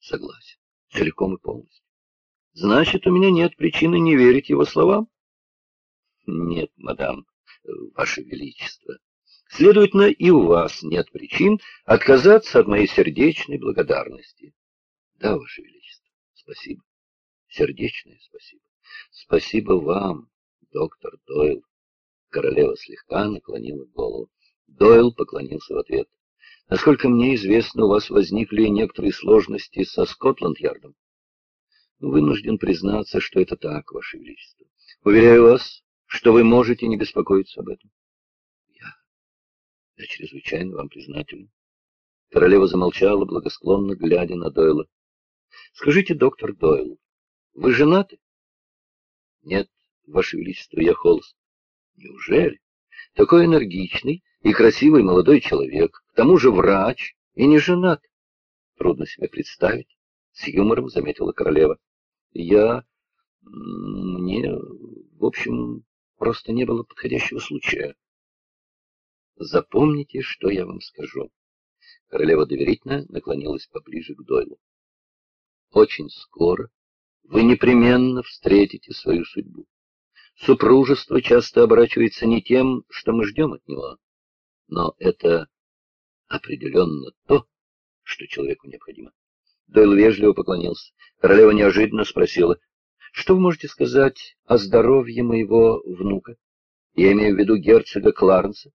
Согласен. Целиком и полностью. Значит, у меня нет причины не верить его словам? Нет, мадам, ваше величество. Следовательно, и у вас нет причин отказаться от моей сердечной благодарности. Да, ваше величество, спасибо. Сердечное спасибо. Спасибо вам, доктор Дойл. Королева слегка наклонила голову. Дойл поклонился в ответ. Насколько мне известно, у вас возникли некоторые сложности со Скотланд-Ярдом. Вынужден признаться, что это так, Ваше Величество. Уверяю вас, что вы можете не беспокоиться об этом. Я, я чрезвычайно вам признателен. Королева замолчала, благосклонно глядя на Дойла. Скажите, доктор Дойл, вы женаты? Нет, Ваше Величество, я холост. Неужели? Такой энергичный и красивый молодой человек, к тому же врач и не женат. Трудно себе представить, с юмором заметила королева. Я... мне, в общем, просто не было подходящего случая. Запомните, что я вам скажу. Королева доверительно наклонилась поближе к Дойлу. Очень скоро вы непременно встретите свою судьбу. Супружество часто оборачивается не тем, что мы ждем от него, но это определенно то, что человеку необходимо. Дойл вежливо поклонился. Королева неожиданно спросила, что вы можете сказать о здоровье моего внука? Я имею в виду герцога Кларенса.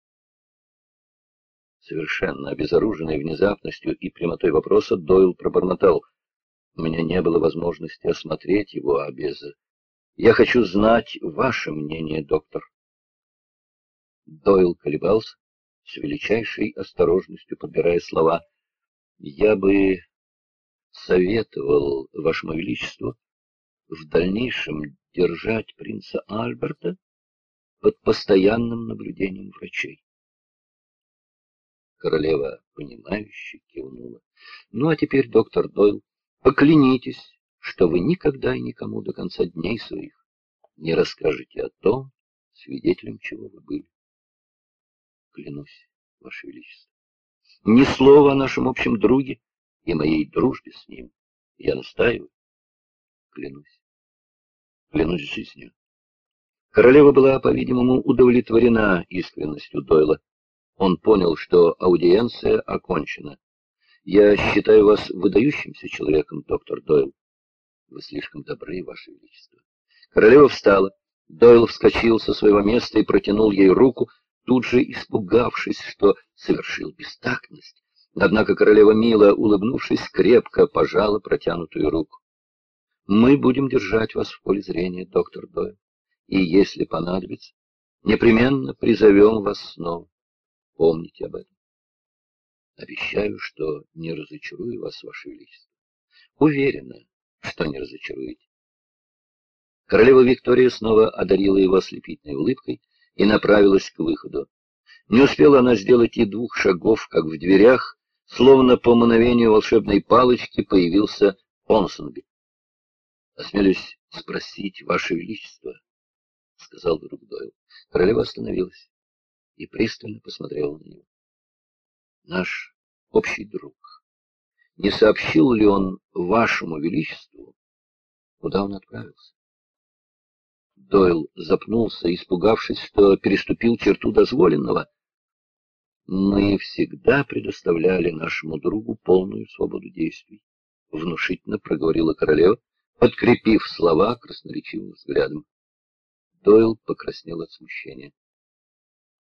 Совершенно обезоруженный внезапностью и прямотой вопроса, Дойл пробормотал. У меня не было возможности осмотреть его, а без... Я хочу знать ваше мнение, доктор. Дойл колебался, с величайшей осторожностью подбирая слова. Я бы советовал вашему величеству в дальнейшем держать принца Альберта под постоянным наблюдением врачей. Королева, понимающе кивнула. Ну, а теперь, доктор Дойл, поклянитесь, что вы никогда и никому до конца дней своих не расскажете о том, свидетелем чего вы были. Клянусь, Ваше Величество. Ни слова о нашем общем друге и моей дружбе с ним. Я настаиваю. Клянусь. Клянусь жизнью. Королева была, по-видимому, удовлетворена искренностью Дойла. Он понял, что аудиенция окончена. Я считаю вас выдающимся человеком, доктор Дойл. Вы слишком добры, Ваше Величество. Королева встала. Дойл вскочил со своего места и протянул ей руку, тут же испугавшись, что совершил бестактность. Однако королева Мила, улыбнувшись, крепко пожала протянутую руку. «Мы будем держать вас в поле зрения, доктор Дойл, и, если понадобится, непременно призовем вас снова. Помните об этом. Обещаю, что не разочарую вас, Ваше Величество. Уверена, что не разочаруете. Королева Виктория снова одарила его ослепительной улыбкой и направилась к выходу. Не успела она сделать и двух шагов, как в дверях, словно по мановению волшебной палочки, появился Понсонби. «Осмелюсь спросить, Ваше Величество», — сказал вдруг Дойл. Королева остановилась и пристально посмотрела на него. «Наш общий друг, не сообщил ли он Вашему Величеству, куда он отправился?» Дойл запнулся, испугавшись, что переступил черту дозволенного. «Мы всегда предоставляли нашему другу полную свободу действий», — внушительно проговорила королева, подкрепив слова красноречивым взглядом. Дойл покраснел от смущения.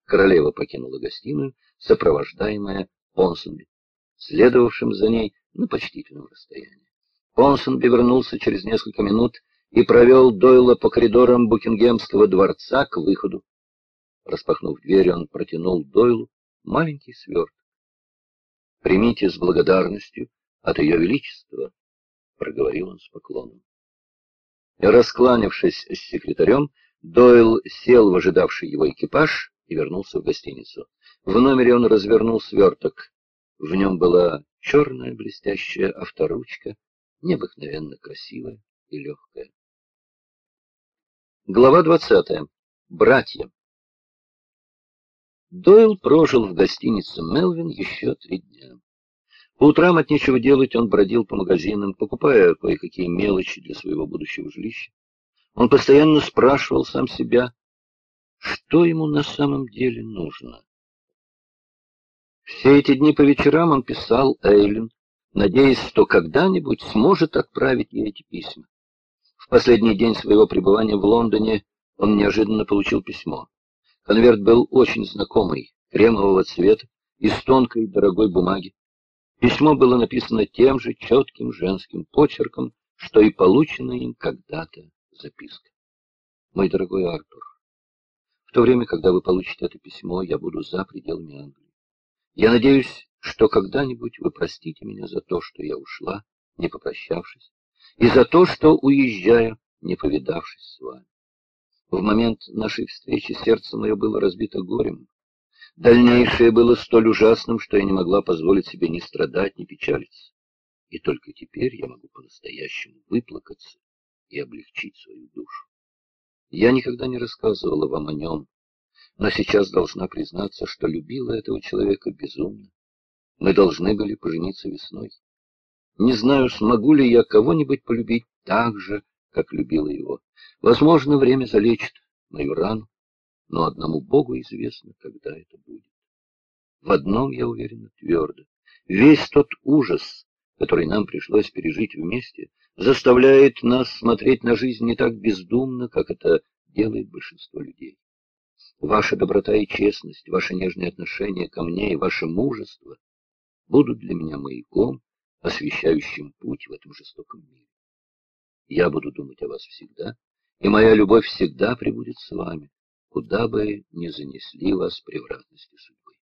Королева покинула гостиную, сопровождаемая Понсонби, следовавшим за ней на почтительном расстоянии. Понсонби вернулся через несколько минут и провел Дойла по коридорам Букингемского дворца к выходу. Распахнув дверь, он протянул Дойлу маленький сверток. «Примите с благодарностью от Ее Величества», — проговорил он с поклоном. Раскланившись с секретарем, Дойл сел в ожидавший его экипаж и вернулся в гостиницу. В номере он развернул сверток. В нем была черная блестящая авторучка, необыкновенно красивая и легкая. Глава 20. Братья. Дойл прожил в гостинице Мелвин еще три дня. По утрам от нечего делать он бродил по магазинам, покупая кое-какие мелочи для своего будущего жилища. Он постоянно спрашивал сам себя, что ему на самом деле нужно. Все эти дни по вечерам он писал Эйлин, надеясь, что когда-нибудь сможет отправить ей эти письма. Последний день своего пребывания в Лондоне он неожиданно получил письмо. Конверт был очень знакомый, кремового цвета, из тонкой дорогой бумаги. Письмо было написано тем же четким женским почерком, что и полученная им когда-то записка. Мой дорогой Артур, в то время, когда вы получите это письмо, я буду за пределами Англии. Я надеюсь, что когда-нибудь вы простите меня за то, что я ушла, не попрощавшись, и за то, что, уезжая, не повидавшись с вами. В момент нашей встречи сердце мое было разбито горем. Дальнейшее было столь ужасным, что я не могла позволить себе ни страдать, ни печалиться. И только теперь я могу по-настоящему выплакаться и облегчить свою душу. Я никогда не рассказывала вам о нем, но сейчас должна признаться, что любила этого человека безумно. Мы должны были пожениться весной. Не знаю, смогу ли я кого-нибудь полюбить так же, как любила его. Возможно, время залечит мою рану, но одному Богу известно, когда это будет. В одном я уверена твердо. Весь тот ужас, который нам пришлось пережить вместе, заставляет нас смотреть на жизнь не так бездумно, как это делает большинство людей. Ваша доброта и честность, ваше нежное отношение ко мне и ваше мужество будут для меня маяком, освещающим путь в этом жестоком мире. Я буду думать о вас всегда, и моя любовь всегда пребудет с вами, куда бы ни занесли вас превратности судьбы.